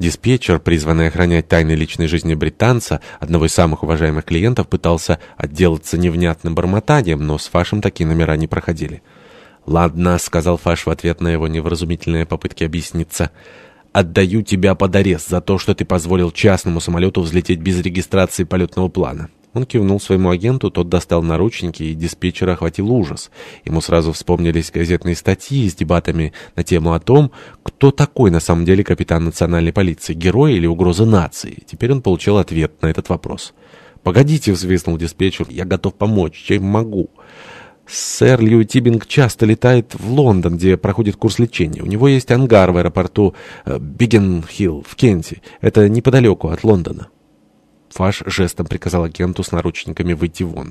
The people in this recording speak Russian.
Диспетчер, призванный охранять тайны личной жизни британца, одного из самых уважаемых клиентов, пытался отделаться невнятным бормотанием, но с Фашем такие номера не проходили. «Ладно», — сказал Фаш в ответ на его невразумительные попытки объясниться. «Отдаю тебя под арест за то, что ты позволил частному самолету взлететь без регистрации полетного плана». Он кивнул своему агенту, тот достал наручники, и диспетчера охватил ужас. Ему сразу вспомнились газетные статьи с дебатами на тему о том, кто такой на самом деле капитан национальной полиции, герой или угроза нации. Теперь он получил ответ на этот вопрос. «Погодите», — взвизгнул диспетчер, — «я готов помочь, чем могу». Сэр Лью Тибинг часто летает в Лондон, где проходит курс лечения. У него есть ангар в аэропорту э, Бигген-Хилл в Кенте. Это неподалеку от Лондона. Фаш жестом приказал агенту с наручниками выйти вон.